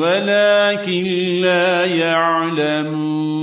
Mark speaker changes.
Speaker 1: ولكن لا يعلمون